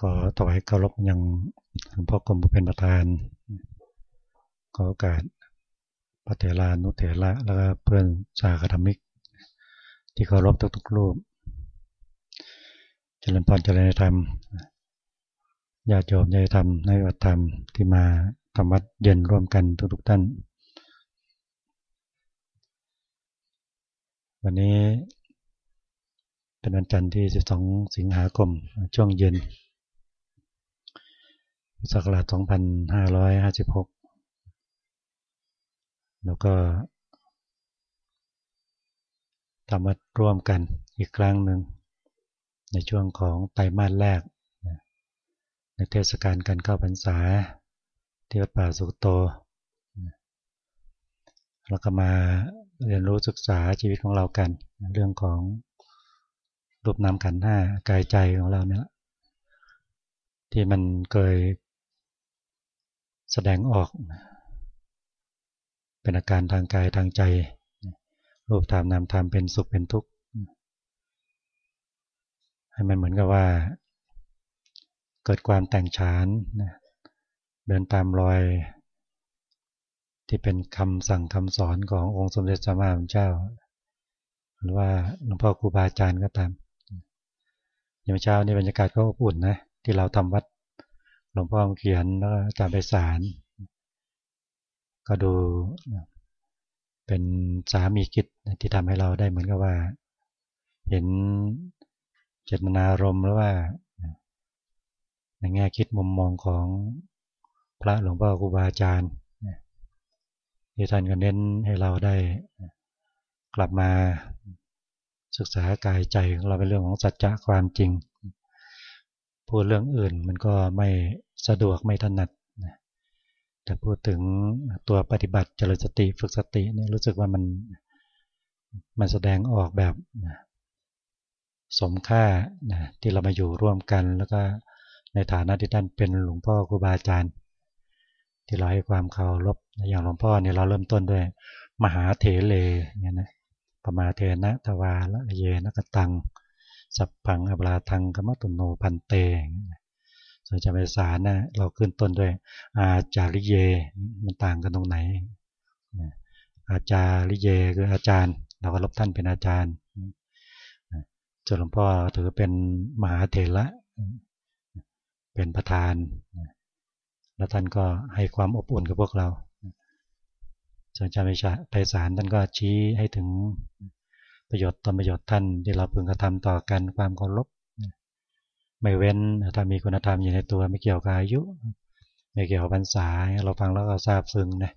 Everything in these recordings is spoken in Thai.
ก็ถวายเคารพยังหลวงพ่อกรมเป็นประธาน ขอโอกาสพระเถรานุเถระแล้วก็เพื่อนสาคธรรมิก ที่เคารพทุกๆรูป เจริญพรเจริญธรรมญาติโยมญาติธรรมในวัดธรรมที่มาทำวัดเย็นร่วมกันทุกๆท่าน วันนี้เป็นวันจันทร์ที่ 12 สิงหาคม ช่วงเย็น ศักราช2556 แล้วก็ทำวัดร่วมกันอีกครั้งหนึ่ง ในช่วงของไตรมาสแรก ในเทศกาลการเข้าพรรษา ที่วัดป่าสุกโตแล้วก็มาเรียนรู้ศึกษาชีวิตของเรากัน เรื่องของรูปนามขันธ์ห้ากายใจของเราเนี่ยที่มันเคย แสดงออก เป็นอาการทางกายทางใจ รูปธรรมนามธรรมเป็นสุขเป็นทุกข์ให้มันเหมือนกับว่า เกิดความแต่งฉานเดินตามรอย ที่เป็นคำสั่งคำสอนขององค์สมเด็จสมมาสัมพุทธเจ้า หรือว่าหลวงพ่อครูบาอาจารย์ก็ตามยามเช้านี่บรรยากาศก็อบอุ่นนะที่เราทำวัด หลวงพ่อเขียนแล้วอาจารย์ไปสาร ก็ดูเป็นสามีกิจที่ทำให้เราได้เหมือนกับว่า เห็นเจตนารมณ์หรือว่า ในแง่คิดมุมมองของพระหลวงพ่อครูบาอาจารย์ที่ท่านก็เน้นให้เราได้กลับมาศึกษากายใจของเราเป็นเรื่องของสัจจะความจริง พูดเรื่องอื่นมันก็ไม่สะดวกไม่ถนัดแต่พูดถึงตัวปฏิบัติเจริญสติฝึกสติเนี่ยรู้สึกว่ามันมันแสดงออกแบบสมค่านะที่เรามาอยู่ร่วมกัน แล้วก็ในฐานะที่ท่านเป็นหลวงพ่อครูบาอาจารย์ ที่เราให้ความเคารพอย่างหลวงพ่อเนี่ยเราเริ่มต้นด้วย มหาเถเลเนี่ยนะปมาเทนะทวาละเยนะกตัง สัพพังอบลาทังกมตุโนพันเตส่วนจำเป็นสารนะเราขึ้นต้นด้วย อาจาริเย มันต่างกันตรงไหน อาจาริเยคืออาจารย์ เราก็รบท่านเป็นอาจารย์จนหลวงพ่อถือเป็นมหาเถระเป็นประธาน แล้วท่านก็ให้ความอบอุ่นกับพวกเราส่วนจามิชาไพศาลท่านก็ชี้ให้ถึง ประโยชน์ตนประโยชน์ท่านที่เราพึงกระทำต่อกันความเคารพไม่เว้นถ้ามีคุณธรรมอยู่ในตัวไม่เกี่ยวกับอายุ ไม่เกี่ยวกับพรรษาเราฟังแล้วก็ทราบซึ้งนะ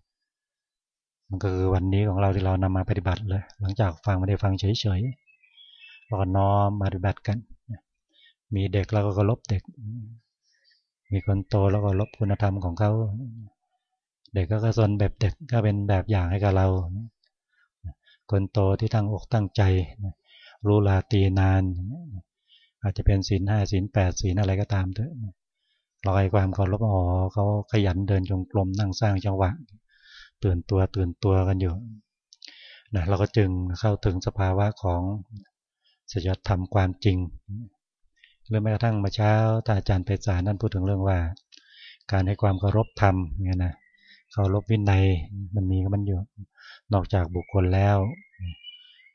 มันก็คือวันนี้ของเราที่เรานำมาปฏิบัติเลย หลังจากฟังไม่ได้ฟังเฉยๆเราก็น้อมมาปฏิบัติกันมีเด็กเราก็ลบเด็ก มีคนโตแล้วก็ลบคุณธรรมของเขา เด็กก็กระสนแบบเด็กก็เป็นแบบอย่างให้กับเรา คนโตที่ตั้งอกตั้งใจรู้ลาตีนาน อาจจะเป็นศีลห้าศีลแปดศีลอะไรก็ตามเถอะรอยความเคารพอ๋อเขาขยันเดินจงกรมนั่งสร้างจังหวะตื่นตัวตื่นตัวกันอยู่นะเราก็จึงเข้าถึงสภาวะของสัจธรรมความจริงหรือแม้กระทั่งมาเช้าท่าอาจารย์เปสารนั่นพูดถึงเรื่องว่า การให้ความเคารพธรรมเนี่ยนะ เคารพวินัยมันมีก็มันอยู่ นอกจากบุคคลแล้ว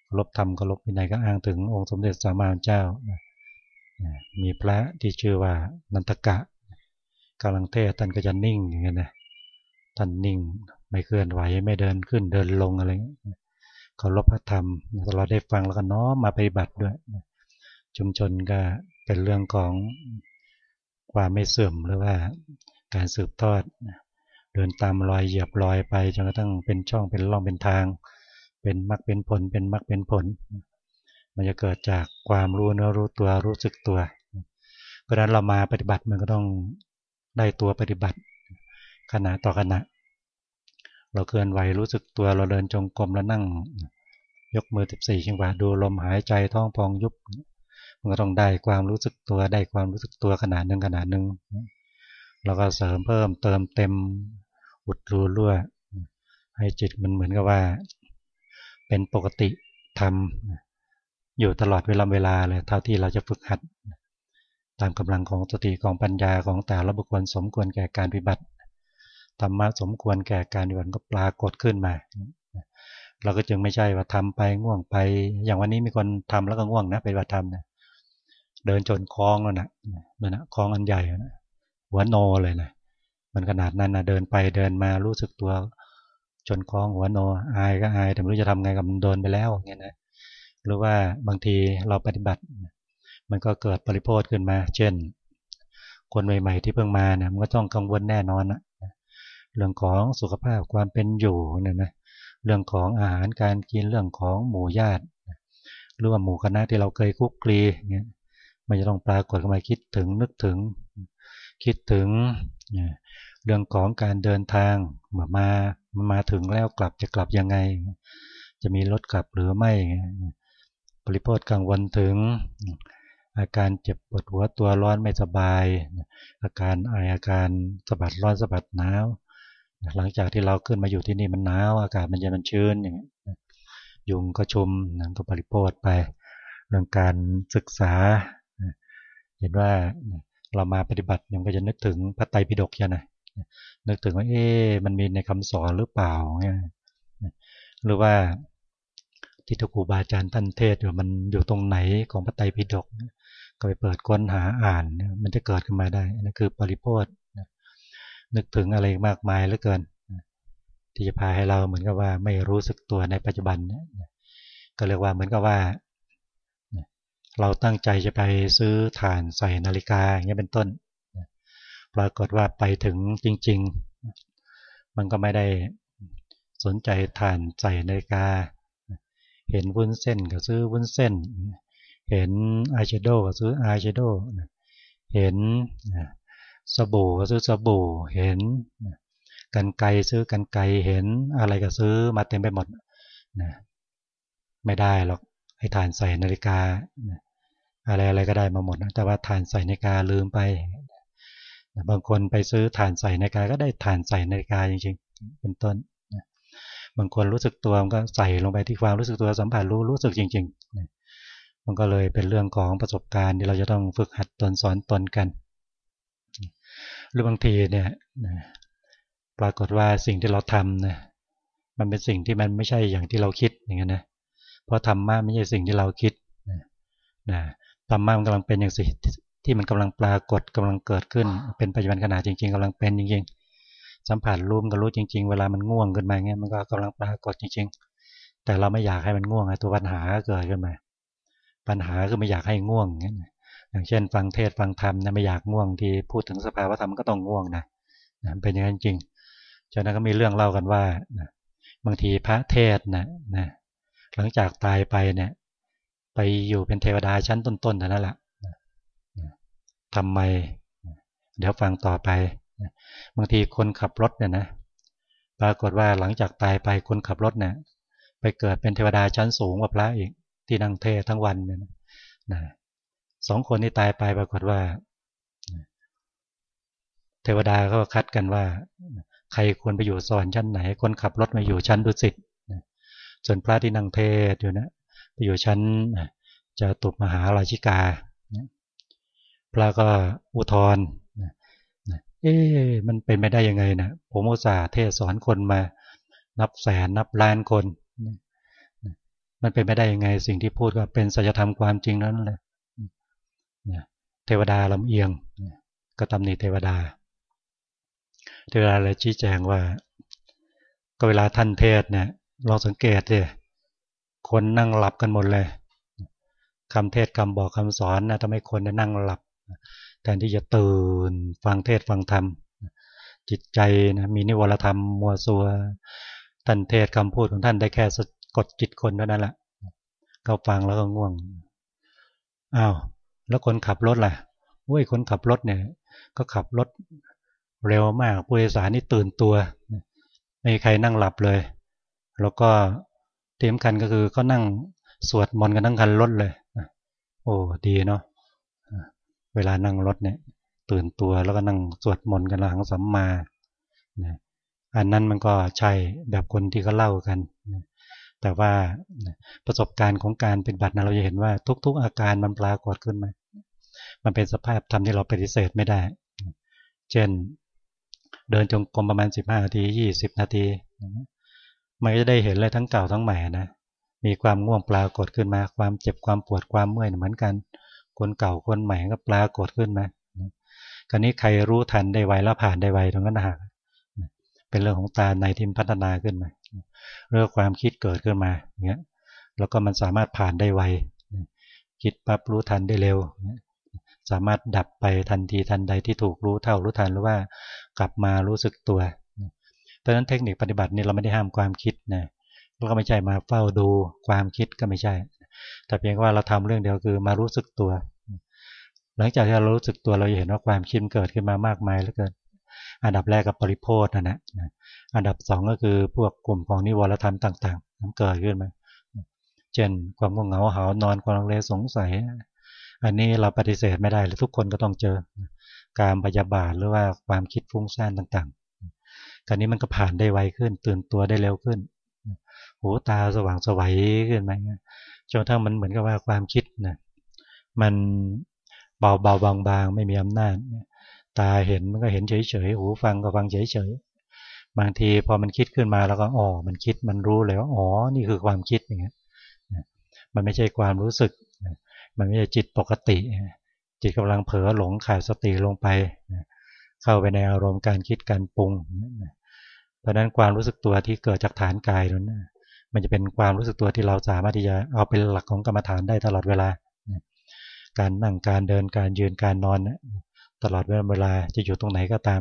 เคารพธรรมเคารพวินัยก็อ้างถึงองค์สมเด็จสัมมาสัมพุทธเจ้า มีพระที่ชื่อว่านันทกะกำลังเทศท่านก็จะนิ่งอย่างเงี้ยนะท่านนิ่งไม่เคลื่อนไหวไม่เดินขึ้นเดินลงอะไรเคารพพระธรรมเราได้ฟังแล้วก็น้อมมาปฏิบัติด้วยชุมชนก็เป็นเรื่องของความไม่เสื่อมหรือว่าการสืบทอด เดินตามรอยเหยียบรอยไปจนกระทั่งเป็นช่องเป็นร่องเป็นทาง เป็นมรรคเป็นผล เป็นมรรคเป็นผล มันจะเกิดจากความรู้เนื้อรู้ตัวรู้สึกตัว เพราะฉะนั้นเรามาปฏิบัติมันก็ต้องได้ตัวปฏิบัติ ขณะต่อขณะ เราเคลื่อนไหวรู้สึกตัวเราเดินจงกรมแล้วนั่ง ยกมือสิบสี่ชิงหวะดูลมหายใจท้องพองยุบมันก็ต้องได้ความรู้สึกตัวได้ความรู้สึกตัวขนาดหนึ่งขนาดหนึ่ง เราก็เสริมเพิ่มเติมเต็มอุดรูรั่ว ให้จิตมันเหมือนกับว่า เป็นปกติทำอยู่ตลอดเวลาเวลาเลยเท่าที่เราจะฝึกหัด ตามกำลังของสติของปัญญาของแต่ละบุคคลสมควรแก่การปฏิบัติธรรมะสมควรแก่การปฏิบัติก็ปรากฏขึ้นมาเราก็จึงไม่ใช่ว่าทำไปง่วงไป อย่างวันนี้มีคนทำแล้วก็ง่วงนะเปฏิบัตธรรมนะเดินจนคลองแล้วนะนั่นนะคลองอันใหญ่นะ หัวโนเลยนะมันขนาดนั้นนะเดินไปเดินมารู้สึกตัวจนคล้องหัวโนอายก็อายแต่ไม่รู้จะทำไงกับมันโดนไปแล้วเงี้ยนะหรือว่าบางทีเราปฏิบัติ มันก็เกิดปริโภทขึ้นมา เช่น คนใหม่ ๆ ที่เพิ่งมาเนี่ยมันก็ต้องกังวลแน่นอนนะเรื่องของสุขภาพความเป็นอยู่เนี่ยนะเรื่องของอาหารการกินเรื่องของหมู่ญาติหรือว่าหมู่คณะที่เราเคยคุกคลีเงี้ยมันจะต้องปรากฏขึ้นมาคิดถึงนึกถึง คิดถึงเรื่องของการเดินทางเมื่อมามาถึงแล้วกลับจะกลับยังไง จะมีรถกลับหรือไม่ปริโภทกลางวันถึง อาการเจ็บปวดหัวตัวร้อนไม่สบาย อาการไออาการสะบัดร้อนสะบัดหนาวหลังจากที่เราขึ้นมาอยู่ที่นี่มันหนาวอากาศมันเย็นมันชื้นอย่างนี้ยุงก็ชุมนั่นก็ปริโภทไป เรื่องการศึกษา เห็นว่า เรามาปฏิบัติยังก็จะนึกถึงพระไตรปิฎกยังไงนึกถึงว่าเอ๊มันมีในคำสอนหรือเปล่าเนี่ยหรือว่าที่ทุกครูบาอาจารย์ท่านเทศอยู่มันอยู่ตรงไหนของพระไตรปิฎกก็ไปเปิดค้นหาอ่าน มันจะเกิดขึ้นมาได้นั่นคือปริโภทนึกถึงอะไรมากมายเหลือเกิน ที่จะพาให้เราเหมือนกับว่าไม่รู้สึกตัวในปัจจุบันก็เรียกว่าเหมือนกับว่า เราตั้งใจจะไปซื้อฐานใส่นาฬิกาอย่างเงี้ยเป็นต้น ปรากฏว่าไปถึงจริง ๆ มันก็ไม่ได้สนใจฐานใส่นาฬิกา เห็นวุ้นเส้นก็ซื้อวุ้นเส้น เห็นอายแชโดก็ซื้ออายแชโดเห็นสบู่ก็ซื้อสบู่ เห็นกันไกซื้อกันไกเห็นอะไรก็ซื้อมาเต็มไปหมดนะไม่ได้หรอก ให้ทานใส่นาฬิกาอะไรอะไรก็ได้มาหมดนะแต่ว่าทานใส่นาฬิกาลืมไป บางคนไปซื้อทานใส่นาฬิกาก็ได้ทานใส่นาฬิกาจริงๆ เป็นต้นบางคนรู้สึกตัวมันก็ใส่ลงไปที่ความรู้สึกตัวสัมผัสรู้รู้สึกจริงๆมันก็เลยเป็นเรื่องของประสบการณ์ที่เราจะต้องฝึกหัดตนสอนตนกัน หรือบางทีเนี่ยปรากฏว่าสิ่งที่เราทำนะมันเป็นสิ่งที่มันไม่ใช่อย่างที่เราคิดอย่างนี้นะ เพราะธรรมะไม่ใช่สิ่งที่เราคิดนะธรรมะมันกำลังเป็นอย่างสิที่มันกำลังปรากฏกำลังเกิดขึ้น เป็นปัจจุบันขณะจริง ๆกำลังเป็นจริงๆ สัมผัสรู้ก็รู้จริง ๆ เวลามันง่วงขึ้นมาเงี้ยมันก็กำลังปรากฏจริง ๆ แต่เราไม่อยากให้มันง่วงไงตัวปัญหาเกิดขึ้นมา ปัญหาคือไม่อยากให้ง่วงเงี้ยอย่างเช่น ฟังเทศฟังธรรมนะไม่อยากง่วงที่พูดถึงสภาวะธรรมก็ต้องง่วงนะเป็นอย่างนั้นจริงฉะนั้นก็มีเรื่องเล่ากันว่าบางทีพระเทศนะนะ หลังจากตายไปเนี่ยไปอยู่เป็นเทวดาชั้นต้นๆเท่านั้นแหละทำไม เดี๋ยวฟังต่อไป บางทีคนขับรถเนี่ยนะ ปรากฏว่าหลังจากตายไปคนขับรถเนี่ยไปเกิดเป็นเทวดาชั้นสูงกว่าพระอีกที่นั่งเททั้งวันเนี่ยนะสองคนที่ตายไปปรากฏว่า เทวดาก็คัดกันว่า ใครควรไปอยู่สวรรค์ชั้นไหน คนขับรถมาอยู่ชั้นดุสิต ส่วนพระที่นั่งเทศอยู่นะไปอยู่ชั้นจะตุบมหาราชิกา พระก็อุทธรเอ๊ะมันเป็นไม่ได้ยังไงนะผมอุตส่าห์เทศสอนคนมา นับแสนนับล้านคน มันเป็นไม่ได้ยังไง สิ่งที่พูดก็เป็นสัจธรรมความจริงนั้นแหละเทวดาลำเอียง ก็ตำหนิเทวดา เทวดาเลยชี้แจงว่า ก็เวลาท่านเทศเนี่ย ลองสังเกตเลยคนนั่งหลับกันหมดเลยคำเทศคำบอกคำสอนนะทำให้คนนั่งหลับแทนที่จะตื่นฟังเทศฟังธรรม จิตใจนะมีนิวรธรรมมัวซัวท่านเทศคำพูดของท่านได้แค่กดจิตคนเท่านั้นแหละก็ฟังแล้วก็ง่วงอ้าวแล้วคนขับรถล่ะว้ยคนขับรถเนี่ย ก็ขับรถเร็วมากผู้โดยสารนี่ตื่นตัว ไม่มีใครนั่งหลับเลย แล้วก็เตรียมคันก็คือก็นั่งสวดมนต์กันทั้งคันรถเลยโอ้ดีเนาะเวลานั่งรถเนี่ย ตื่นตัวแล้วก็นั่งสวดมนต์กันหลังสัมมาอันนั้นมันก็ใช่แบบคนที่เขาเล่ากันแต่ว่าประสบการณ์ของการเป็นบัตรนะเราจะเห็นว่าทุก ๆ อาการมันปรากฏขึ้นมา มันเป็นสภาพธรรมที่เราปฏิเสธไม่ได้ เช่น เดินจงกรมประมาณ 15 นาที 20 นาที มันก็จะได้เห็นเลยทั้งเก่าทั้งใหม่นะมีความง่วงปรากฏขึ้นมา ความเจ็บความปวดความเมื่อยเหมือนกัน คนเก่าคนใหม่ก็ปรากฏขึ้นมาคราวนี้ใครรู้ทันได้ไวแล้วผ่านได้ไวตรงนั้นหากเป็นเรื่องของตาในทิมพัฒนาขึ้นมาเรื่องความคิดเกิดขึ้นมาเงี้ยแล้วก็มันสามารถผ่านได้ไวคิดปั๊บรู้ทันได้เร็ว สามารถดับไปทันทีทันใดที่ถูกรู้เท่ารู้ทันหรือว่ากลับมารู้สึกตัว เพราะฉะนั้นเทคนิคปฏิบัตินี่เราไม่ได้ห้ามความคิดนะแล้วก็ไม่ใช่มาเฝ้าดูความคิดก็ไม่ใช่ แต่เพียงว่าเราทำเรื่องเดียวคือมารู้สึกตัว หลังจากที่เรารู้สึกตัวเราจะเห็นว่าความคิดเกิดขึ้นมามากมายแล้วเกิน อันดับแรกกับปริโพธนะนะอันดับสองก็คือพวกกลุ่มของนิวรธรรมต่างๆมันเกิดขึ้นมาเช่นความง่วงเหงาหานอนความลังเลสงสัย อันนี้เราปฏิเสธไม่ได้เลยทุกคนก็ต้องเจอ การพยาบาทหรือว่าความคิดฟุ้งซ่านต่าง ๆการนี้มันก็ผ่านได้ไวขึ้น ตื่นตัวได้เร็วขึ้นหูตาสว่างสวัยขึ้นไหมจนทั้งมันเหมือนกับว่าความคิดนะมันเบาเบาบางบางไม่มีอำนาจตาเห็นมันก็เห็นเฉยเฉยหูฟังก็ฟังเฉยเฉยบางทีพอมันคิดขึ้นมาแล้วก็อ๋อมันคิดมันรู้เลยว่าอ๋อนี่คือความคิดอย่างเงี้ยมันไม่ใช่ความรู้สึก มันไม่ใช่จิตปกติ จิตกำลังเผลอหลงขาดสติลงไป เข้าไปในอารมณ์การคิดการปรุงเพราะนั้นความรู้สึกตัวที่เกิดจากฐานกายนั้นมันจะเป็นความรู้สึกตัวที่เราสามารถที่จะเอาเป็นหลักของกรรมฐานได้ตลอดเวลา การนั่งการเดินการยืนการนอน ตลอดเวลาจะอยู่ตรงไหนก็ตาม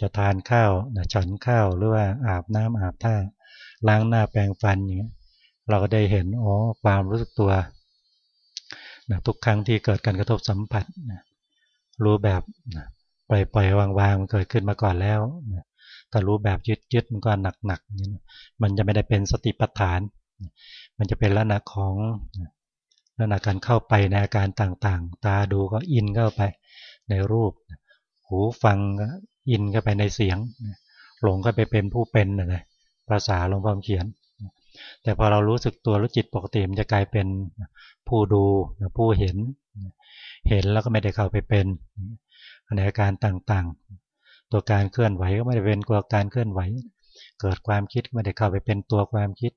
จะทานข้าวฉันข้าวหรือว่าอาบน้ำอาบท่าล้างหน้าแปรงฟันอย่างนี้เราก็ได้เห็นอ๋อความรู้สึกตัวนะทุกครั้งที่เกิดการกระทบสัมผัสนะรู้แบบนะ ปล่อยปล่อยวางวางมันเกิดขึ้นมาก่อนแล้วถ้ารู้แบบยึดยึดมันก็หนักหนักมันจะไม่ได้เป็นสติปัฏฐาน มันจะเป็นลักษณะของลักษณะการเข้าไปในอาการต่างๆ ตาดูก็อินเข้าไปในรูป หูฟังก็อินเข้าไปในเสียง หลงก็ไปเป็นผู้เป็นนะภาษาลวงพ่อเขียน แต่พอเรารู้สึกตัวรู้จิตปกติมันจะกลายเป็นผู้ดูผู้เห็น เห็นแล้วก็ไม่ได้เข้าไปเป็น ในอาการต่างๆ ตัวการเคลื่อนไหวก็ไม่ได้เป็นตัวการเคลื่อนไหว เกิดความคิดไม่ได้เข้าไปเป็นตัวความคิด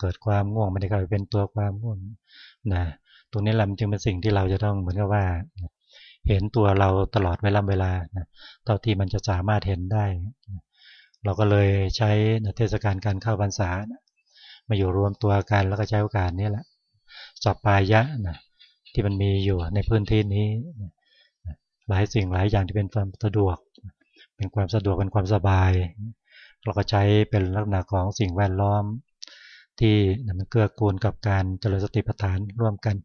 เกิดความง่วงไม่ได้เข้าไปเป็นตัวความง่วงนะตรงนี้แหละมันจึงเป็นสิ่งที่เราจะต้องเหมือนกับว่า เห็นตัวเราตลอดเวลาเวลาเท่าที่มันจะสามารถเห็นได้ เราก็เลยใช้เทศกาลการเข้าพรรษามาอยู่รวมตัวกันแล้วก็ใช้โอกาสนี้แหละสอบปายะนะที่มันมีอยู่ในพื้นที่นี้ หลายสิ่งหลายอย่างที่เป็นความสะดวก เป็นความสะดวกเป็นความสบาย เราก็ใช้เป็นลักษณะของสิ่งแวดล้อม ที่มันเกื้อกูลกับการเจริญสติปัฏฐานร่วมกัน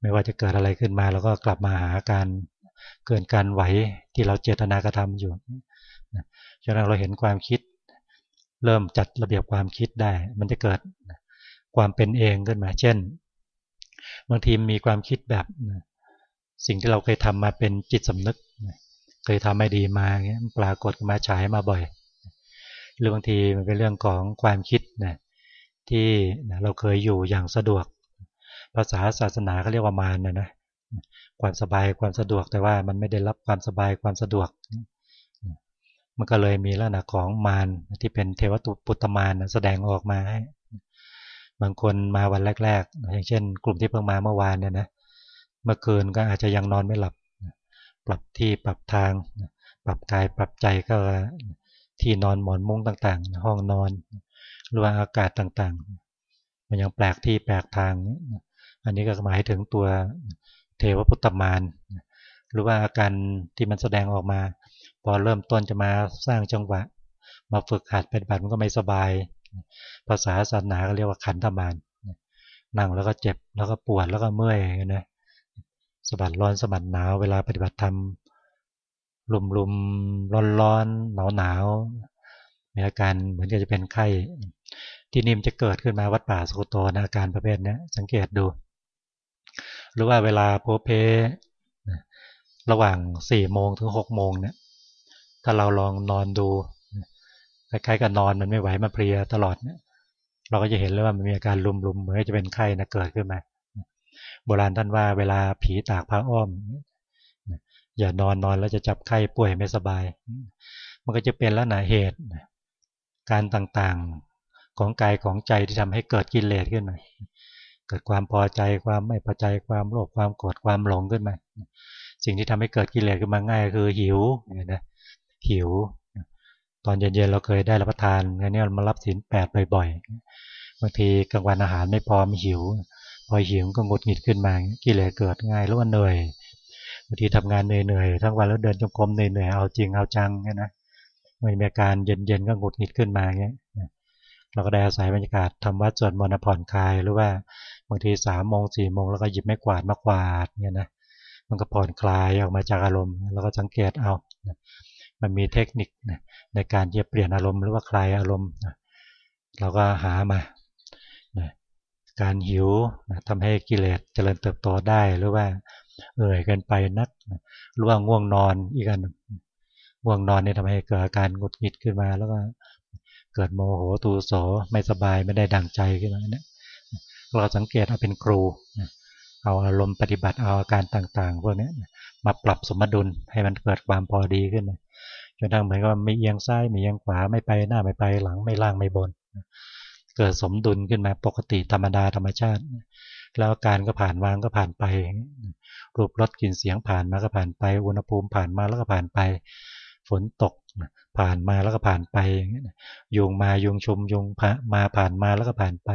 ไม่ว่าจะเกิดอะไรขึ้นมาเราก็กลับมาหาการเกินการไหวที่เราเจตนากระทำอยู่ฉะนั้นเราเห็นความคิด เริ่มจัดระเบียบความคิดได้ มันจะเกิดความเป็นเองขึ้นมา เช่น บางทีมีความคิดแบบ สิ่งที่เราเคยทำมาเป็นจิตสำนึก เคยทำไม่ดีมาเงี้ยปรากฏมาฉายมาบ่อย หรือบางทีมันเป็นเรื่องของความคิดนะที่เราเคยอยู่อย่างสะดวก ภาษาศาสนาเขาเรียกว่ามารนะนะความสบายความสะดวกแต่ว่ามันไม่ได้รับความสบายความสะดวก มันก็เลยมีลักษณะของมารที่เป็นเทวตุปุตตมารแสดงออกมาให้บางคนมาวันแรก ๆ อย่างเช่น กลุ่มที่เพิ่งมาเมื่อวานเนี่ยนะ เมื่อคืนก็อาจจะยังนอนไม่หลับ ปรับที่ปรับทาง ปรับกายปรับใจก็ที่นอนหมอนมุ้งต่างๆ ห้องนอน หรือว่าอากาศต่างๆ มันยังแปลกที่แปลกทาง อันนี้ก็หมายถึงตัวเทวปุตตมารหรือว่าอาการที่มันแสดงออกมา พอเริ่มต้นจะมาสร้างจังหวะ มาฝึกหัดเป็นบัตมันก็ไม่สบาย ภาษาศาสนาก็เรียกว่าขันธมานนั่งแล้วก็เจ็บแล้วก็ปวดแล้วก็เมื่อยนะ สะบัดร้อนสะบัดหนาวเวลาปฏิบัติธรรมลุมลุมร้อนร้อนหนาวหนาวมีอาการเหมือนกับจะเป็นไข้ที่นิ่มจะเกิดขึ้นมาวัดป่าสุโตนะอาการประเภทนี้สังเกตดู หรือว่าเวลาโพเพระหว่างสี่โมงถึงหกโมงเนี่ยถ้าเราลองนอนดูคล้ายๆกับนอนมันไม่ไหวมันเพลียตลอดเนี่ยเราก็จะเห็นเลยว่ามันมีอาการลุมๆเหมือนจะเป็นไข้นะเกิดขึ้นมา โบราณท่านว่าเวลาผีตากผ้าอ้อม อย่านอนนอนแล้วจะจับไข้ป่วยไม่สบาย มันก็จะเป็นแล้วนะเหตุ การต่างๆของกายของใจที่ทำให้เกิดกิเลสขึ้นมาเกิดความพอใจความไม่พอใจความโลภความโกรธความหลงขึ้นมาสิ่งที่ทำให้เกิดกิเลสขึ้นมาง่ายคือหิวนะหิว ตอนเย็นๆเราเคยได้รับประทานอันนี้เรามารับสินแปดบ่อยๆบางทีกลางวันอาหารไม่พอมหิว พอหิวก็งดหงิดขึ้นมากิเลสเกิดง่ายแล้วก็เหนื่อยบางทีทำงานเหนื่อยๆทั้งวันแล้วเดินจงกรมเหนื่อยๆเอาจริงเอาจังเนี่ยนะมันมีอาการเย็นๆก็งดหงิดขึ้นมาเงี้ยเราก็ได้อาศัยบรรยากาศทำวัดสวดมนต์ผ่อนคลายหรือว่าบางทีสามโมงสี่โมงแล้วก็หยิบไม้กวาดมากวาดเนี่ยนะมันก็ผ่อนคลายออกมาจากอารมณ์แล้วก็สังเกตเอา มันมีเทคนิคในการจะเปลี่ยนอารมณ์หรือว่าคลายอารมณ์ เราก็หามา การหิวทำให้กิเลสเจริญเติบโตได้หรือว่าเอ่อยเกินไปนักหรือว่าง่วงนอนอีกอันง่วงนอนเนี่ยทำให้เกิดอาการหงุดหงิดขึ้นมา แล้วก็เกิดโมโหตูโสไม่สบายไม่ได้ดังใจขึ้นมาเนี่ยเราสังเกตเอาเป็นครูเอาอารมณ์ปฏิบัติเอาอาการต่าง ๆ พวกนี้มาปรับสมดุลให้มันเกิดความพอดีขึ้นจนทั้งเหมือนกับไม่เอียงซ้ายไม่เอียงขวาไม่ไปหน้าไม่ไปหลังไม่ล่างไม่บน เกิดสมดุลขึ้นมาปกติธรรมดาธรรมชาติ แล้วการก็ผ่านวางก็ผ่านไป รูปรสกลิ่นเสียงผ่านมาก็ผ่านไป อุณหภูมิผ่านมาแล้วก็ผ่านไป ฝนตกผ่านมาแล้วก็ผ่านไปยุงมายุงชุมยุงมาผ่านมาแล้วก็ผ่านไป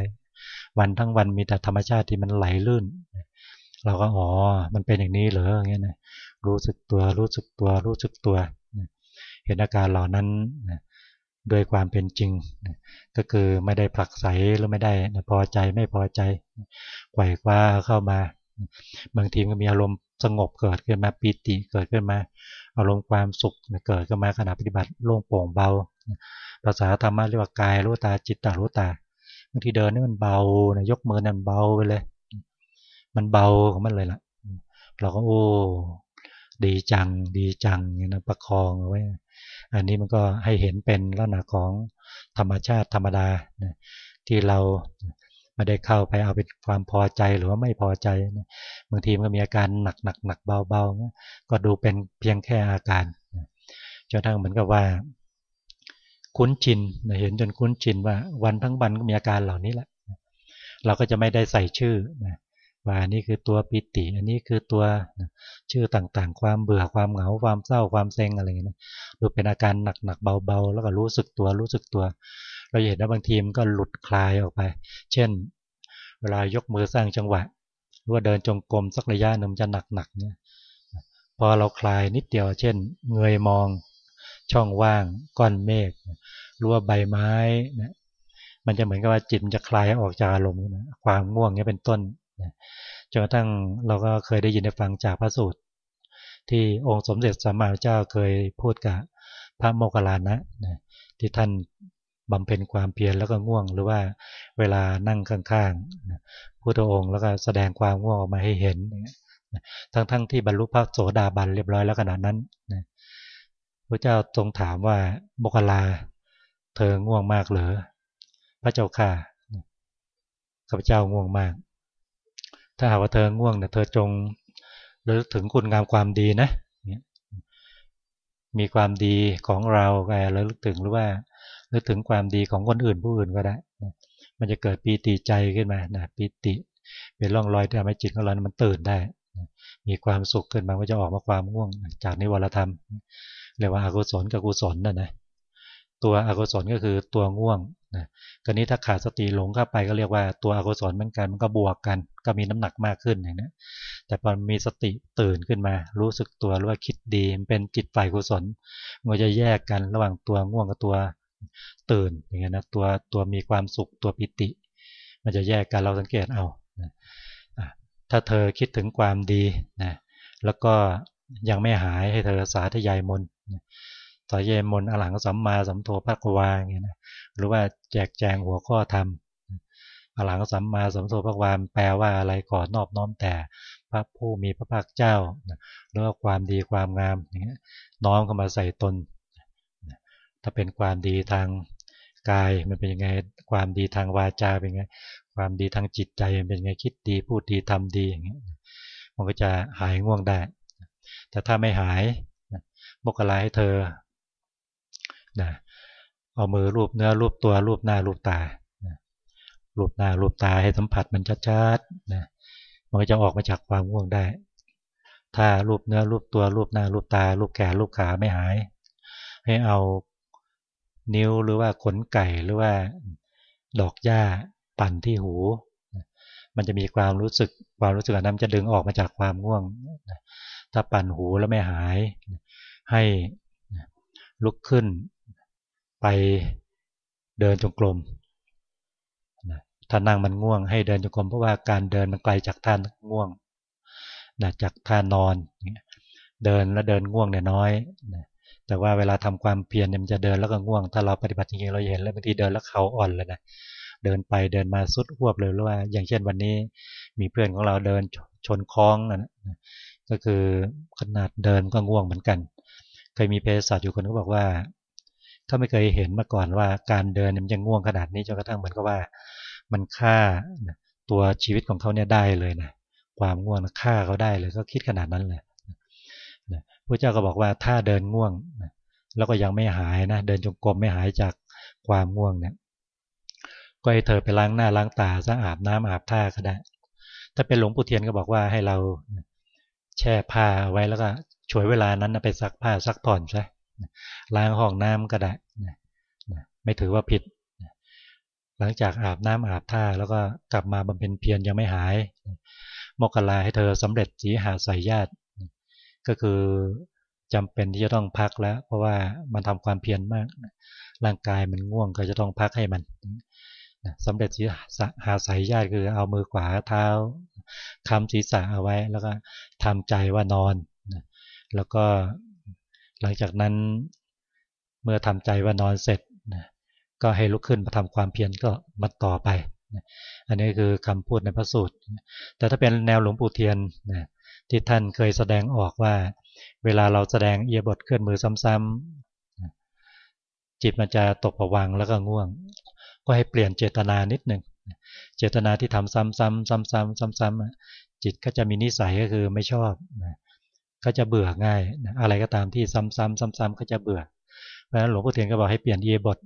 วันทั้งวันมีแต่ธรรมชาติที่มันไหลลื่น เราก็อ๋อ มันเป็นอย่างนี้เหรออย่างเงี้ยนะรู้สึกตัวรู้สึกตัวรู้สึกตัว เห็นอาการเหล่านั้น โดยความเป็นจริง ก็คือไม่ได้ผลักไสหรือไม่ได้พอใจไม่พอใจไหวคว้าเข้ามา บางทีก็มีอารมณ์สงบเกิดขึ้นมาปีติเกิดขึ้นมา อารมณ์ความสุขเกิดขึ้นมาขณะปฏิบัติโล่งโปร่งเบา ภาษาธรรมะเรียกว่ากายรู้ตาจิตตารู้ตาบางทีเดินนี่มันเบานะยกมือนั่นเบาไปเลย มันเบาของมันเลยล่ะ เราก็โอ้ดีจังดีจังเนี่ยนะประคองเอาไว้ อันนี้มันก็ให้เห็นเป็นลักษณะของธรรมชาติธรรมดาที่เราไม่ได้เข้าไปเอาเป็นความพอใจหรือว่าไม่พอใจบางทีมันก็มีอาการหนักหนักหนักเบาเบาก็ดูเป็นเพียงแค่อาการจนทั้งเหมือนกับว่าคุ้นชินเห็นจนคุ้นชินว่าวันทั้งวันก็มีอาการเหล่านี้แหละ เราก็จะไม่ได้ใส่ชื่อ ว่าอันนี้คือตัวปิติ อันนี้คือตัวชื่อต่างๆ ความเบื่อความเหงาความเศร้าความเซ็งอะไรอย่างนี้ดูเป็นอาการหนักๆเบาๆ แล้วก็รู้สึกตัวรู้สึกตัว เราเห็นว่าบางทีมันก็หลุดคลายออกไป เช่น เวลายกมือสร้างจังหวะหรือว่าเดินจงกรมสักระยะหนึ่งจะหนักๆเนี่ยพอเราคลายนิดเดียว เช่น เงยมอง ช่องว่างก้อนเมฆหรือว่าใบไม้นะมันจะเหมือนกับว่าจิตจะคลายออกจากอารมณ์ความง่วงเนี้เป็นต้น จนกระทั่งเราก็เคยได้ยินได้ฟังจากพระสูตร ที่องค์สมเด็จสัมมาเจ้าเคยพูดกับพระโมคคัลลานะที่ท่านบำเพ็ญความเพียรแล้วก็ง่วง หรือว่าเวลานั่งข้างๆพุทธองค์แล้วก็แสดงความง่วงออกมาให้เห็นทั้งๆทที่บรรลุพระโสดาบันเรียบร้อยแล้วขนาดนั้นพระเจ้าทรงถามว่าโมคคัลลาเธอง่วงมากเหรอพระเจ้าค่ะข้าพเจ้าง่วงมาก ถ้าหากว่าเธอง่วงเนี่ยเธอจงระลึกถึงคุณงามความดีนะมีความดีของเราแกระลึกถึงหรือว่าระลึกถึงความดีของคนอื่นผู้อื่นก็ได้มันจะเกิดปีติใจขึ้นมานะปีติเป็นร่องรอยที่ทำให้จิตของเรามันตื่นได้ มีความสุขขึ้นมาก็จะออกมาความง่วง จากนิวรธรรมเรียกว่าอากุศลกับกุศลนั่นนะตัวอกุศลก็คือตัวง่วง นะกรณีถ้าขาดสติหลงเข้าไปก็เรียกว่าตัวอกุศลเหมือนกันมันก็บวกกัน ก็มีน้ำหนักมากขึ้นอย่างนี้แต่พอมีสติตื่นขึ้นมา รู้สึกตัวรู้ว่าคิดดีมันเป็นจิตฝ่ายกุศลมันจะแยกกันระหว่างตัวง่วงกับตัวตื่นอย่างเงี้ยนะตัวตัวมีความสุขตัวปิติ มันจะแยกกันเราสังเกตเอาถ้าเธอคิดถึงความดีนะแล้วก็ยังไม่หายให้เธอสาธยายมน ต่อเยมนอหลังสัมมาสัมโทภควาเงี้ยนะหรือว่าแจกแจงหัวข้อธรรมอหลังสัมมาสัมโทภควาแปลว่าอะไรก่อนนอบน้อมแต่พระผู้มีพระภาคเจ้าหรือว่าความดีความงามอย่างเงี้ยน้อมเข้ามาใส่ตน ถ้าเป็นความดีทางกายมันเป็นยังไงความดีทางวาจาเป็นยังไงความดีทางจิตใจมันเป็นยังไงคิดดีพูดดีทำดีอย่างเงี้ยมันก็จะหายง่วงได้ แต่ถ้าไม่หายบกลาให้เธอ นะเอามือรูปเนื้อรูปตัวรูปหน้ารูปตารูปหน้ารูปตาให้สัมผัสมันชัดๆนะมันก็จะออกมาจากความง่วงได้ ถ้ารูปเนื้อรูปตัวรูปหน้ารูปตา รูปแขนรูปขาไม่หาย ให้เอานิ้วหรือว่าขนไก่หรือว่าดอกหญ้าปั่นที่หู มันจะมีความรู้สึกความรู้สึกนั้นจะดึงออกมาจากความง่วง ถ้าปั่นหูแล้วไม่หาย ให้ลุกขึ้น ไปเดินจงกรมถ้านั่งมันง่วงให้เดินจงกรมเพราะว่าการเดินมันไกลจากท่านง่วงนะจากท่านอน เดินแล้วเดินง่วงเนี่ยน้อยนะแต่ว่าเวลาทำความเพียรเนี่ยมันจะเดินแล้วก็ง่วง ถ้าเราปฏิบัติจริงๆเราเห็นแล้วบางทีเดินแล้วเขาอ่อนเลยนะเดินไปเดินมาสุดหวบเลยหรือว่า อย่างเช่นวันนี้มีเพื่อนของเราเดินชนคล้องนะก็คือขนาดเดินก็ง่วงเหมือนกัน เคยมีเพศสัตว์อยู่คนก็บอกว่า เขาไม่เคยเห็นมาก่อนว่าการเดินมันจะง่วงขนาดนี้จนกระทั่งเหมือนกับว่า มันฆ่าตัวชีวิตของเขาเนี่ยได้เลยนะความง่วงฆ่าเขาได้เลยก็คิดขนาดนั้นเลยพระเจ้าก็บอกว่าถ้าเดินง่วงแล้วก็ยังไม่หายนะเดินจงกรมไม่หายจากความง่วงเนี่ยก็ให้เธอไปล้างหน้าล้างตาซะอาบน้ำอาบท่าก็ได้ ถ้าเป็นหลวงปู่เทียนก็บอกว่าให้เราแช่ผ้าไว้แล้วก็ช่วยเวลานั้นไปซักผ้าซักผ่อนใช่ ล้างห้องน้ำก็ได้ไม่ถือว่าผิด หลังจากอาบน้ำอาบท่าแล้วก็กลับมาบำเพ็ญเพียรยังไม่หายมกลาให้เธอสำเร็จสีหาใส่ญาติ ก็คือจำเป็นที่จะต้องพักแล้ว เพราะว่ามันทำความเพียรมาก ร่างกายมันง่วงก็จะต้องพักให้มันสำเร็จสีหาสายญาติคือเอามือขวาเท้าคำศีรษะเอาไว้ แล้วก็ทำใจว่านอน แล้วก็ หลังจากนั้นเมื่อทำใจว่านอนเสร็จก็ให้ลุกขึ้นมาทำความเพียรก็มาต่อไปอันนี้คือคำพูดในพระสูตร แต่ถ้าเป็นแนวหลวงปู่เทียนที่ท่านเคยแสดงออกว่า เวลาเราแสดงเอียบทเคลื่อนมือซ้ำๆจิตมันจะตกผวังแล้วก็ง่วง ก็ให้เปลี่ยนเจตนานิดหนึ่งเจตนาที่ทำซ้ำๆซ้ำๆซ้ำๆจิตก็จะมีนิสัยก็คือไม่ชอบ ก็จะเบื่อง่ายอะไรก็ตามที่ซ้ำๆซ้ำๆก็จะเบื่อ เพราะฉะนั้นหลวงพ่อเทียนก็บอกให้เปลี่ยนเอียบท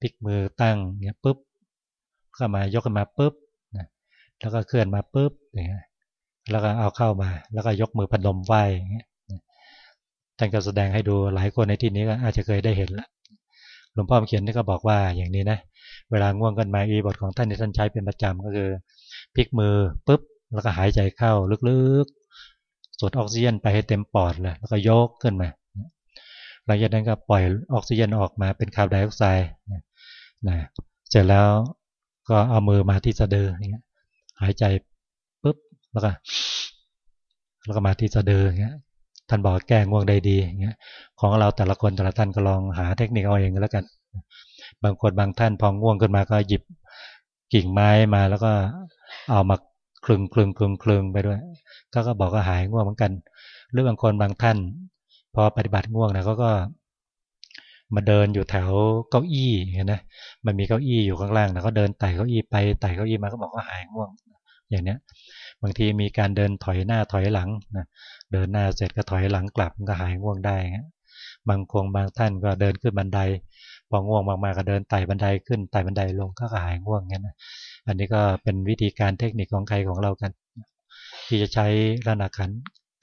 พลิกมือตั้งเนี่ยปุ๊บก็มายกขึ้นมาปุ๊บแล้วก็เคลื่อนมาปุ๊บอย่างเงี้ยแล้วก็เอาเข้ามา แล้วก็ยกมือพนมไหว้อย่างเงี้ยท่านก็แสดงให้ดูหลายคนในที่นี้ก็อาจจะเคยได้เห็นละหลวงพ่อเขียนนี่ก็บอกว่าอย่างนี้นะเวลาง่วงกันมาอีบทของท่านที่ท่านใช้เป็นประจำก็คือพลิกมือปุ๊บแล้วก็หายใจเข้าลึกๆ สูดออกซิเจนไปให้เต็มปอดเลยแล้วก็ยกขึ้นมาหลังจากนั้นก็ปล่อยออกซิเจนออกมาเป็นคาร์บอนไดออกไซด์นะเสร็จแล้วก็เอามือมาที่สะดืออย่างเงี้ยหายใจแล้วก็แล้วก็มาที่สะดืออย่างเงี้ยท่านบอกแก้ง่วงได้ดีอย่างเงี้ยของเราแต่ละคนแต่ละท่านก็ลองหาเทคนิคเอาเองก็แล้วกัน บางคนบางท่านพอง่วงขึ้นมาก็หยิบกิ่งไม้มาแล้วก็เอามา คลึงคลึงคลึงคลึงไปด้วยก็ก็บอกก็หายง่วงเหมือนกัน หรือบางคนบางท่าน พอปฏิบัติง่วงนะเขาก็มาเดินอยู่แถวเก้าอี้เห็นไหมมันมีเก้าอี้อยู่ข้างล่างนะเขาเดินไต่เก้าอี้ไปไต่เก้าอี้มาก็บอกว่าหายง่วง อย่างเนี้ย บางทีมีการเดินถอยหน้าถอยหลังนะเดินหน้าเสร็จก็ถอยหลังกลับก็หายง่วงได้บางคงบางท่านก็เดินขึ้นบันไดพอง่วงมากๆก็เดินไต่บันไดขึ้นไต่บันไดลงก็หายง่วงงี้นะ อันนี้ก็เป็นวิธีการเทคนิคของใครของเรากัน ที่จะใช้ระนาขัน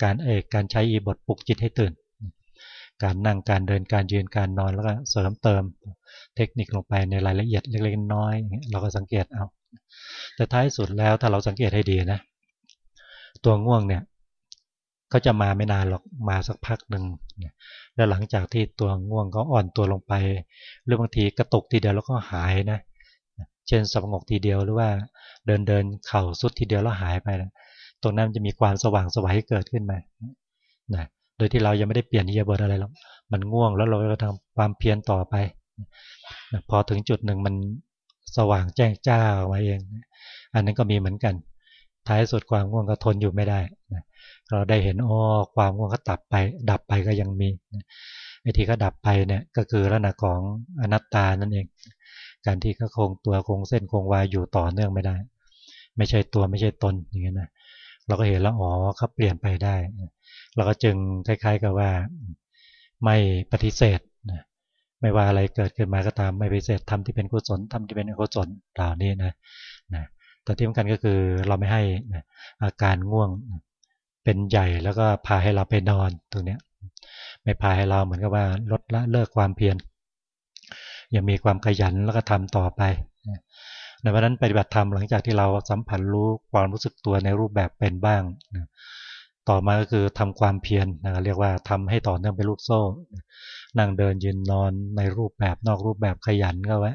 การเอกการใช้อีบทปลุกจิตให้ตื่น การนั่งการเดินการยืนการนอนแล้วก็เสริมเติมเทคนิคลงไปในรายละเอียดเล็กๆน้อยๆเราก็สังเกตเอา แต่ท้ายสุดแล้วถ้าเราสังเกตให้ดีนะ ตัวง่วงเนี่ยก็จะมาไม่นานหรอกมาสักพักหนึ่งแล้วหลังจากที่ตัวง่วงก็อ่อนตัวลงไปหรือบางทีกระตุกทีเดียวแล้วก็หายนะเเช่นสงบทีเดียวหรือว่าเดินเดินเข่าสุดทีเดียวแล้วหายไปนะตรงนั้นจะมีความสว่างสวัยเกิดขึ้นมานะโดยที่เรายังไม่ได้เปลี่ยนนิยบทอะไรหรอกมันง่วงแล้วเราก็ทำความเพียรต่อไปนะพอถึงจุดหนึ่งมันสว่างแจ้งจ้าออกมาเอง อันนั้นก็มีเหมือนกัน ท้ายสุดความง่วงก็ทนอยู่ไม่ได้นะเราได้เห็นอ๋อความง่วงก็ดับไป ดับไปก็ยังมีไอ้ที่ก็ดับไปเนี่ยก็คือลักษณะของอนัตตานั่นเอง การที่เขาคงตัวคงเส้นคงวายอยู่ต่อเนื่องไม่ได้ ไม่ใช่ตัวไม่ใช่ตนอย่างเงี้ยนะเราก็เห็นแล้วอ๋อเขาเปลี่ยนไปได้เราก็จึงคล้าย ๆกับว่าไม่ปฏิเสธไม่ว่าอะไรเกิดขึ้นมาก็ตามไม่ปฏิเสธทำที่เป็นกุศลทำที่เป็นอกุศลเหล่านี้นะนะแต่ที่สำคัญก็คือเราไม่ให้อาการง่วงเป็นใหญ่แล้วก็พาให้เราไปนอนตรงนี้ยไม่พาให้เราเหมือนกับว่าลดละเลิกความเพียร ยังมีความขยันแล้วก็ทำต่อไปในวันนั้นปฏิบัติธรรมหลังจากที่เราสัมผัสรู้ความรู้สึกตัวในรูปแบบเป็นบ้างต่อมาก็คือทำความเพียรนะเรียกว่าทำให้ต่อเนื่องเป็นลูกโซ่ นั่งเดินยืนนอนในรูปแบบนอกรูปแบบขยันก็ไว้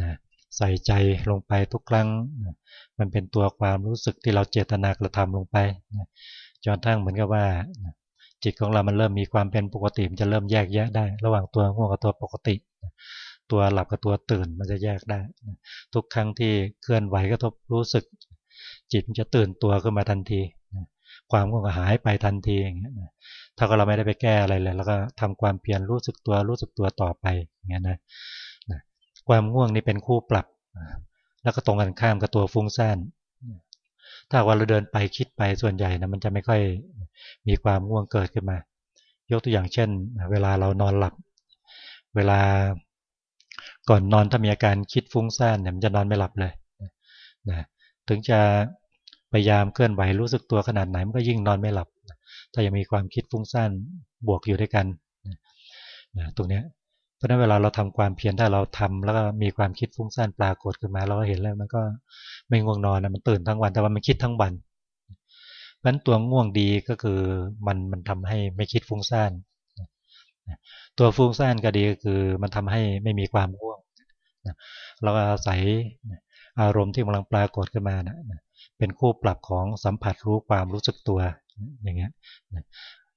นะใส่ใจลงไปทุกครั้งมันเป็นตัวความรู้สึกที่เราเจตนากระทำลงไปจนทั้งเหมือนกับว่าจิตของเรามันเริ่มมีความเป็นปกติมันจะเริ่มแยกแยะได้ ระหว่างตัวง่วงกับตัวปกติ ตัวหลับกับตัวตื่นมันจะแยกได้ ทุกครั้งที่เคลื่อนไหวก็ทบรู้สึก จิตมันจะตื่นตัวขึ้นมาทันที ความง่วงหายไปทันทีอย่างเงี้ยถ้าเราไม่ได้ไปแก้อะไรเลยแล้วก็ทำความเพียรรู้สึกตัวรู้สึกตัวต่อไปอย่างเงี้ยนะความง่วงนี่เป็นคู่ปรับ แล้วก็ตรงกันข้ามกับตัวฟุ้งซ่านถ้าว่าเราเดินไปคิดไปส่วนใหญ่นะมันจะไม่ค่อยมีความง่วงเกิดขึ้นมา ยกตัวอย่างเช่น เวลาเรานอนหลับ เวลาก่อนนอนถ้ามีอาการคิดฟุ้งซ่านเนี่ยมันจะนอนไม่หลับเลยนะถึงจะพยายามเคลื่อนไหวรู้สึกตัวขนาดไหนมันก็ยิ่งนอนไม่หลับ ถ้ายังมีความคิดฟุ้งซ่านบวกอยู่ด้วยกันนะตรงนี้เพราะนั้นเวลาเราทำความเพียรถ้าเราทำแล้วก็มีความคิดฟุ้งซ่านปรากฏขึ้นมาเราก็เห็นแล้วมันก็ไม่ง่วงนอนนะมันตื่นทั้งวันแต่ว่ามันคิดทั้งวันเพราะนั้นตัวง่วงดีก็คือมันมันทำให้ไม่คิดฟุ้งซ่าน ตัวฟุ้งซ่านก็ดีก็คือ มันทำให้ไม่มีความง่วงเราก็อาศัยอารมณ์ที่กำลังปรากฏขึ้นมานะเป็นคู่ปรับของสัมผัสรู้ความรู้สึกตัวอย่างเงี้ย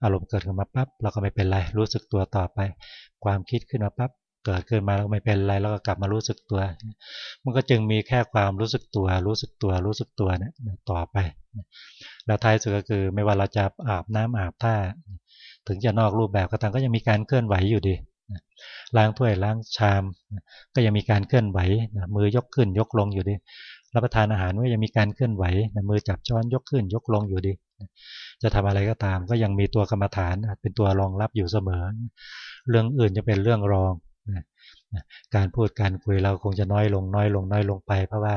อารมณ์เกิดขึ้นมาปั๊บเราก็ไม่เป็นไรรู้สึกตัวต่อไป ความคิดขึ้นมาปั๊บเกิดขึ้นมาแล้วไม่เป็นไรแล้วก็กลับมารู้สึกตัว มันก็จึงมีแค่ความรู้สึกตัว รู้สึกตัว รู้สึกตัวเนี่ยต่อไปแล้วท้ายสุดก็คือไม่ว่าเราจะอาบน้ำอาบท่า ถึงจะนอกรูปแบบก็ตามก็ยังมีการเคลื่อนไหวอยู่ดีล้างถ้วยล้างชาม ก็ยังมีการเคลื่อนไหวมือยกขึ้นยกลงอยู่ดี รับประทานอาหารก็ยังมีการเคลื่อนไหวมือจับช้อนยกขึ้นยกลงอยู่ดี จะทำอะไรก็ตาม ก็ยังมีตัวกรรมฐานเป็นตัวรองรับอยู่เสมอ เรื่องอื่นจะเป็นเรื่องรองการพูดการคุยเราคงจะน้อยลงน้อยลงน้อยลงไป เพราะว่า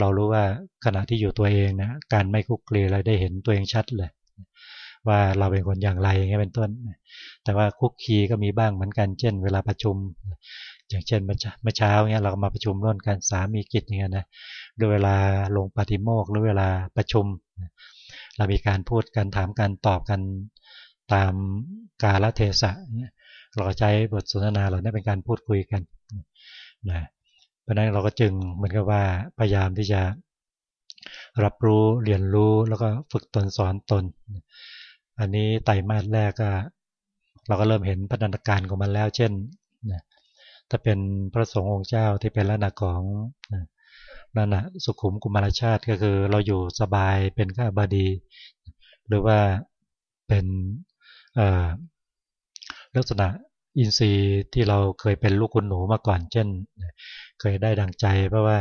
เรารู้ว่าขณะที่อยู่ตัวเองนะการไม่คุกคีเราได้เห็นตัวเองชัดเลย ว่าเราเป็นคนอย่างไรอย่างเงี้ยเป็นต้น แต่ว่าคุกคีก็มีบ้างเหมือนกัน เช่น เวลาประชุม อย่างเช่นเมื่อเช้าเนี้ยเราก็มาประชุมร่วมกันสามีกิจอย่างเงี้ยนะด้วยเวลาลงปฏิโมกหรือเวลาประชุม เรามีการพูดกันถามกันตอบกันตามกาลเทศะเราใช้บทสนทนาเราได้เป็นการพูดคุยกันนะเพราะนั้นเราก็จึงเหมือนกับว่าพยายามที่จะรับรู้เรียนรู้แล้วก็ฝึกตนสอนตน อันนี้ไตรมาสแรกก็เราก็เริ่มเห็นพัฒนาการของมันแล้ว เช่นถ้าเป็นพระสงฆ์องค์เจ้าที่เป็นลักษณะของนั่นนะสุขุมกุมารชาติก็คือเราอยู่สบายเป็นข้าบดี หรือว่าเป็นลักษณะอินทรีย์ที่เราเคยเป็นลูกคุณหนูมาก่อน เช่น เคยได้ดังใจเพราะว่า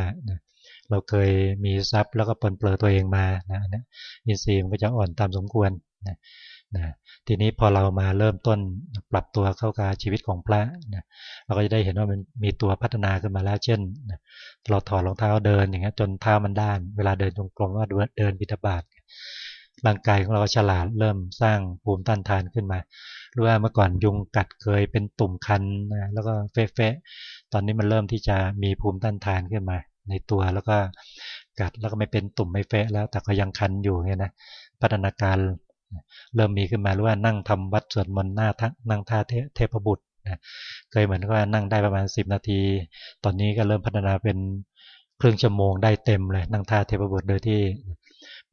เราเคยมีทรัพย์แล้วก็ปนเปลือตัวเองมานะอินทรีย์มันก็จะอ่อนตามสมควร นะนะทีนี้พอเรามาเริ่มต้นปรับตัวเข้ากับชีวิตของพระนะเราก็จะได้เห็นว่ามันมีตัวพัฒนาขึ้นมาแล้วเช่นนะเราถอดรองเท้าเดินอย่างเงี้ยจนเท้ามันด้าน เวลาเดินตรงกลมว่าเดินบิดาบาตร่างกายของเราฉลาดเริ่มสร้างภูมิต้านทานขึ้นมาหรือว่าเมื่อก่อนยุงกัดเคยเป็นตุ่มคันนะแล้วก็เฟะเฟะตอนนี้มันเริ่มที่จะมีภูมิต้านทานขึ้นมา ในตัวแล้วก็กัดแล้วก็ไม่เป็นตุ่มไม่เฟะแล้วแต่ก็ยังคันอยู่เงี้ยนะพัฒนาการ เริ่มมีขึ้นมาหรือว่านั่งทำวัดสวดมนต์หน้าทักนั่งท่าเทพบุตรนะเคยเหมือนว่านั่งได้ประมาณ 10 นาที ตอนนี้ก็เริ่มพัฒนาเป็นครึ่งชั่วโมงได้เต็มเลยนั่งท่าเทพบุตรโดยที่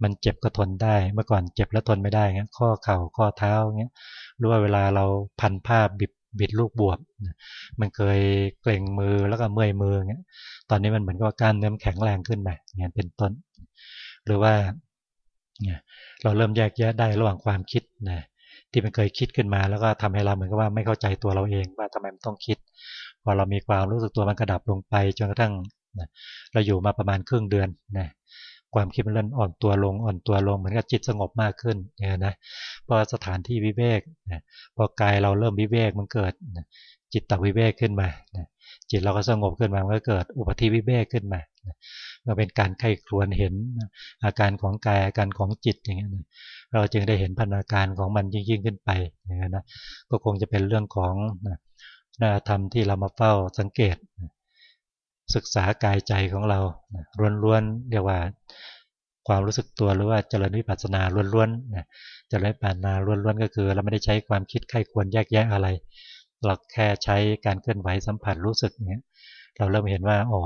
มันเจ็บก็ทนได้ เมื่อก่อนเจ็บแล้วทนไม่ได้เงี้ยข้อเข่าข้อเท้าเงี้ยหรือว่าเวลาเราพันผ้าบิดบิดลูกบวบมันเคยเกร็งมือแล้วก็เมื่อยมือเงี้ยตอนนี้มันเหมือนกับการเนื้อแข็งแรงขึ้นไปเงี้ยเป็นต้น หรือว่า เราเริ่มแยกแยะได้ระหว่างความคิดนะที่มันเคยคิดขึ้นมา แล้วก็ทำให้เราเหมือนกับว่าไม่เข้าใจตัวเราเองว่าทำไมมันต้องคิด พอเรามีความรู้สึกตัวมันกระดับลงไปจนกระทั่งนะเราอยู่มาประมาณครึ่งเดือนนะความคิดมันเริ่มอ่อนตัวลงอ่อนตัวลงเหมือนกับจิตสงบมากขึ้นเนี่ยนะพอสถานที่วิเวกนะพอกายเราเริ่มวิเวกมันเกิดนะจิตตวิเวกขึ้นมานะจิตเราก็สงบขึ้นมามันก็เกิดอุปธิวิเวกขึ้นมานะ ก็เป็นการไข้ครวนเห็นอาการของกายอาการของจิตอย่างเงี้ยเราจึงได้เห็นพัฒนาการของมันยิ่งขึ้นไปอย่างเงี้ยนะก็คงจะเป็นเรื่องของนะธรรมที่เรามาเฝ้าสังเกต ศึกษากายใจของเราล้วนๆเรียกว่าความรู้สึกตัวหรือว่าเจริญวิปัสสนาล้วนๆนะเจริญวิปัสสนาล้วนๆก็คือ เราไม่ได้ใช้ความคิดไข้ควรแยกแยะอะไรเราแค่ใช้การเคลื่อนไหวสัมผัสรู้สึกเนี้ยเราเริ่มเห็นว่าอ๋อ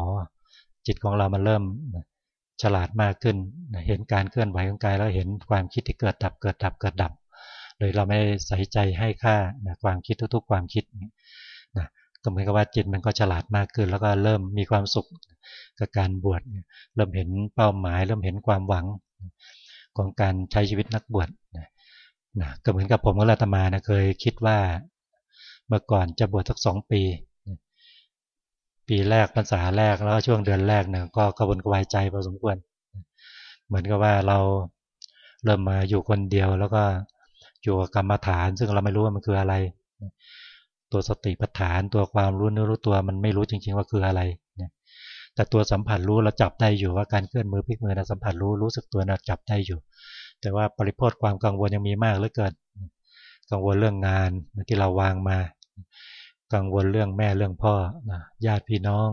จิตของเรามันเริ่มฉลาดมากขึ้น เห็นการเคลื่อนไหวของกายแล้วเห็นความคิดที่เกิดดับเกิดดับเกิดดับ โดยเราไม่ใส่ใจให้ค่าความคิดทุก ๆ ความคิดนะก็เหมือนกับว่าจิตมันก็ฉลาดมากขึ้น แล้วก็เริ่มมีความสุขกับการบวชเริ่มเห็นเป้าหมาย เริ่มเห็นความหวังของการใช้ชีวิตนักบวชนะก็เหมือนกับผมกับอาตมานะเคยคิดว่าเมื่อก่อนจะบวชสักสองปี ปีแรกพรรษาแรกแล้วก็ช่วงเดือนแรกเนี่ยก็กระวนกระวายใจพอสมควร เหมือนกับว่าเราเริ่มมาอยู่คนเดียวแล้วก็อยู่กับกรรมฐาน ซึ่งเราไม่รู้ว่ามันคืออะไร ตัวสติปัฏฐานตัวความรู้เนื้อรู้ตัวมันไม่รู้จริง ๆ ว่าคืออะไรแต่ตัวสัมผัสรู้เราจับได้อยู่ว่าการเคลื่อนมือพลิกมือนะสัมผัสรู้รู้สึกตัวนะจับได้อยู่ แต่ว่าปริพจน์ความกังวลยังมีมากเหลือเกินกังวลเรื่องงานที่เราวางมา กังวลเรื่องแม่เรื่องพ่อญาติพี่น้อง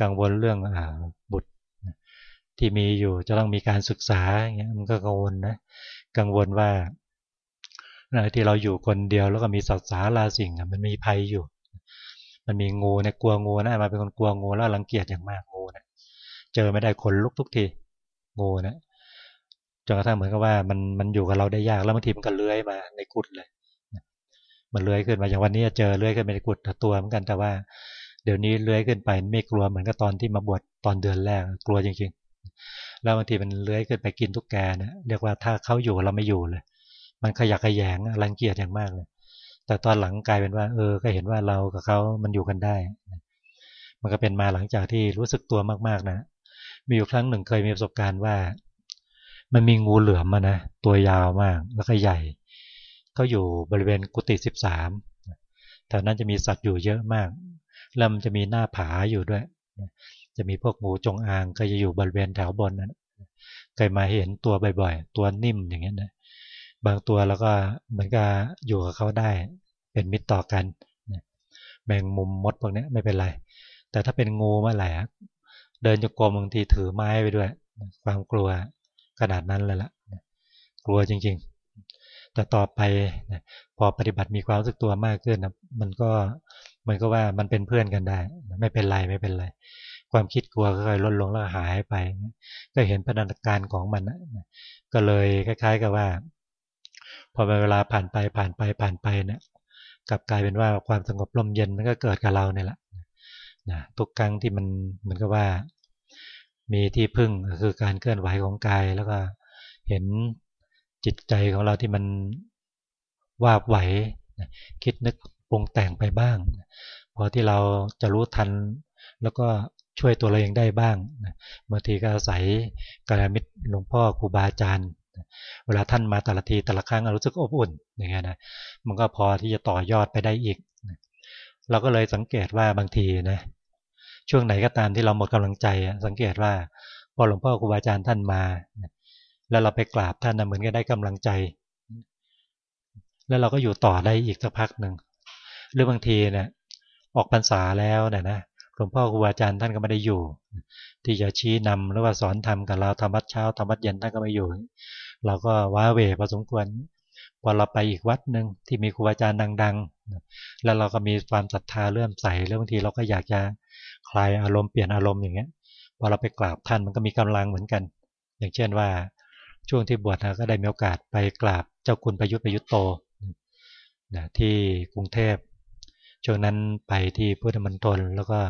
กังวลเรื่องอบุตรที่มีอยู่จะต้องมีการศึกษาอย่างเงี้ยมันก็กังวลนะกังวลว่าที่เราอยู่คนเดียวแล้วก็มีสัตว์สาราสิ่งมันมีภัยอยู่ มันมีงูเนี่ยกลัวงูนะมาเป็นคนกลัวงูแล้วรังเกียจอย่างมากงูนะเจอไม่ได้คนลุกทุกทีงูนะจนกระทั่งเหมือนกับว่ามันมันอยู่กับเราได้ยากแล้วบางทีมันก็เลื้อยมาในกุดเลย มันเลื้อยขึ้นมาอย่างวันนี้เจอเลื้อยขึ้นไปในกุฏตัวเหมือนกันแต่ว่า เดี๋ยวนี้เลื้อยขึ้นไปไม่กลัวเหมือนกับตอนที่มาบวชตอนเดือนแรกกลัวจริงๆ แล้วบางทีมันเลื้อยขึ้นไปกินทุกแกนะเรียกว่าถ้าเขาอยู่เราไม่อยู่เลย มันขยักขยงรังเกียจอย่างมากเลย แต่ตอนหลังกลายเป็นว่า เออ ก็เห็นว่าเรากับเขามันอยู่กันได้ มันก็เป็นมาหลังจากที่รู้สึกตัวมากๆนะ มีอยู่ครั้งหนึ่งเคยมีประสบการณ์ว่า มันมีงูเหลือมมานะตัวยาวมากแล้วก็ใหญ่ เขาอยู่บริเวณกุฏิสิบสามแถวนั้นจะมีสัตว์อยู่เยอะมากแล้วมันจะมีหน้าผาอยู่ด้วย จะมีพวกงูจงอางก็จะอยู่บริเวณแถวบนนั้นเคยมาเห็นตัวบ่อยๆ ตัวนิ่มอย่างเงี้ยนะบางตัวแล้วก็เหมือนกับอยู่กับเขาได้ เป็นมิตรต่อกันแมงมุมมดพวกนี้ไม่เป็นไร แต่ถ้าเป็นงูเมื่อไหร่เดินจะกรมบางทีถือไม้ไปด้วย ความกลัวขนาดนั้นเลยละ่ะกลัวจริงๆ แต่ต่อไปพอปฏิบัติมีความรู้สึกตัวมากขึ้นนะมันก็มันก็ว่ามันเป็นเพื่อนกันได้ ไม่เป็นไรไม่เป็นไร ความคิดกลัวก็ค่อยลดลงแล้วหายไป ก็เห็นพัฒนาการของมันนะก็เลยคล้าย ๆ กับว่า พอเวลาผ่านไปผ่านไปผ่านไปเนะี่ยกลับกลายเป็นว่าความสงบลมเย็นมันก็เกิดกับเราเนี่ยแหละนะทุกครั้งที่มันเหมือนกับว่า มีที่พึ่งก็คือการเคลื่อนไหวของกายแล้วก็เห็น จิตใจของเราที่มันวาบไหวคิดนึกปรุงแต่งไปบ้าง พอที่เราจะรู้ทันแล้วก็ช่วยตัวเราเองได้บ้างบางทีก็อาศัยกาลมิตรหลวงพ่อครูบาอาจารย์ เวลาท่านมาแต่ละทีแต่ละครั้งรู้สึกอบอุ่นอย่างเงี้ยนะมันก็พอที่จะต่อยอดไปได้อีก เราก็เลยสังเกตว่าบางทีนะช่วงไหนก็ตามที่เราหมดกำลังใจสังเกตว่าพอหลวงพ่อครูบาอาจารย์ท่านมา แล้วเราไปกราบท่านนะเหมือนกับได้กำลังใจ แล้วเราก็อยู่ต่อได้อีกสักพักหนึ่งหรือบางทีเนี่ยออกพรรษาแล้วเนี่ยนะหลวงพ่อครูอาจารย์ท่านก็ไม่ได้อยู่ ที่จะชี้นำหรือว่าสอนธรรมกับเราธรรมวัดเช้าธรรมวัดเย็นท่านก็ไม่อยู่ เราก็ว้าเวพอสมควรพอเราไปอีกวัดหนึ่งที่มีครูอาจารย์ดัง ๆ แล้วเราก็มีความศรัทธาเลื่อมใสแล้วบางทีเราก็อยากจะคลายอารมณ์เปลี่ยนอารมณ์อย่างเงี้ยพอเราไปกราบท่านมันก็มีกำลังเหมือนกัน อย่างเช่นว่า ช่วงที่บวชนะก็ได้มีโอกาสไปกราบเจ้าคุณประยุทธ์ประยุทธ์โตนะที่กรุงเทพช่วงนั้นไปที่พุทธมณฑลแล้วก็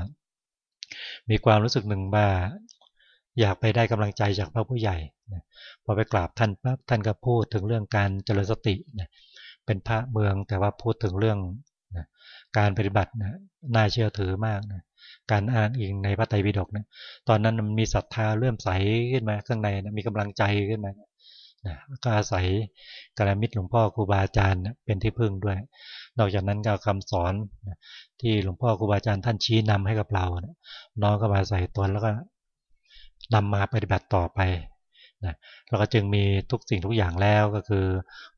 มีความรู้สึกหนึ่งว่าอยากไปได้กำลังใจจากพระผู้ใหญ่นะพอไปกราบท่านปั๊บท่านก็พูดถึงเรื่องการเจริญสตินะเป็นพระเมืองแต่ว่าพูดถึงเรื่องนะการปฏิบัตินะน่าเชื่อถือมากนะ การอ้างอิงในพระไตรปิฎกนะตอนนั้นมันมีศรัทธาเลื่มใสขึ้นมาข้างในนะมีกำลังใจขึ้นมานะก็อาศัยกรมิตรหลวงพ่อครูบาอาจารย์เป็นที่พึ่งด้วย นอกจากนั้นก็คำสอนที่หลวงพ่อครูบาอาจารย์ท่านชี้นำให้กับเราน้องก็มาใส่ตนแล้วก็นำมาปฏิบัติต่อไป นะเราก็จึงมีทุกสิ่งทุกอย่างแล้วก็คือ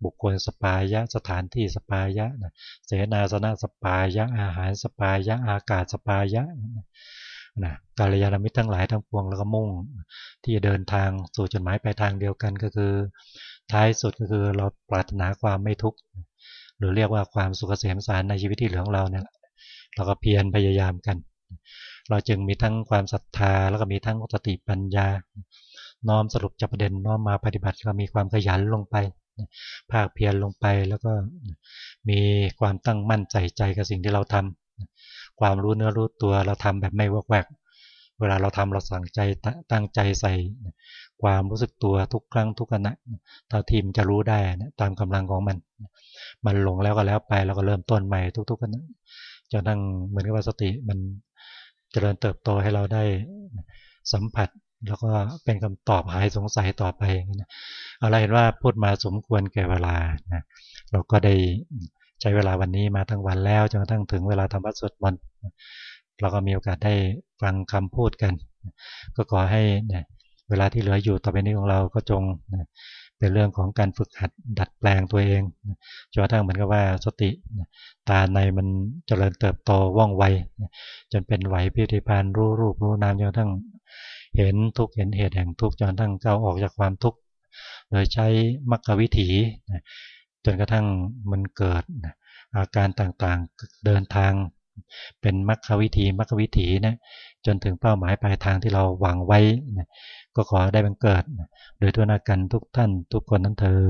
บุคคลสปายะสถานที่สปายะนะเสนาสนะสปายะอาหารสปายะอากาศสปายะนะกาลยานมิตรทั้งหลายทั้งปวงแล้วก็มุ่ง ที่จะเดินทางสู่จุดหมายปลายทางเดียวกันก็คือ ท้ายสุดก็คือเราปรารถนาความไม่ทุกข์หรือเรียกว่าความสุขเกษมสารในชีวิตที่เหลือของเราเนี่ยเราก็เพียรพยายามกัน เราจึงมีทั้งความศรัทธาแล้วก็มีทั้งสติปัญญา น้อมสรุปจับประเด็นน้อมมาปฏิบัติก็มีความขยันลงไปภาคเพียรลงไปแล้วก็มีความตั้งมั่นใจใจกับสิ่งที่เราทำความรู้เนื้อรู้ตัวเราทำแบบไม่วอกแวก เวลาเราทำเราสั่งใจตั้งใจใส่ ความรู้สึกตัวทุกครั้งทุกขณะเท่าทีมจะรู้ได้ตามกำลังของมัน มันหลงแล้วก็แล้วไปเราก็เริ่มต้นใหม่ทุกๆขณะจนทั้งเหมือนกับว่าสติมันเจริญเติบโตให้เราได้สัมผัส แล้วก็เป็นคำตอบหายสงสัยต่อไปนะอะไรเห็นว่าพูดมาสมควรแก่เวลานะเราก็ได้ใช้เวลาวันนี้มาทั้งวันแล้วจนกระทั่งถึงเวลาทำวัดสวดมนต์เราก็มีโอกาสได้ฟังคำพูดกัน ก็ขอให้เนี่ยเวลาที่เหลืออยู่ต่อไปนี้ของเราก็จงเป็นเรื่องของการฝึกหัดดัดแปลงตัวเองจนกระทั่งเหมือนกับว่าสติตาในมันเจริญเติบโตว่องไวจนเป็นไหวพิธีพานรู้รูปรู้นามจนกระทั่ง เห็นทุกเห็นเหตุแห่งทุกจนทั้งก้าวออกจากความทุกข์โดยใช้มรรควิถีจนกระทั่งมันเกิดอาการต่างๆเดินทางเป็นมรรควิธีมรรควิถีนะจนถึงเป้าหมายปลายทางที่เราหวังไว้ก็ขอได้บังเกิด โดยตัวนากันทุกท่านทุกคนนั้นเธอ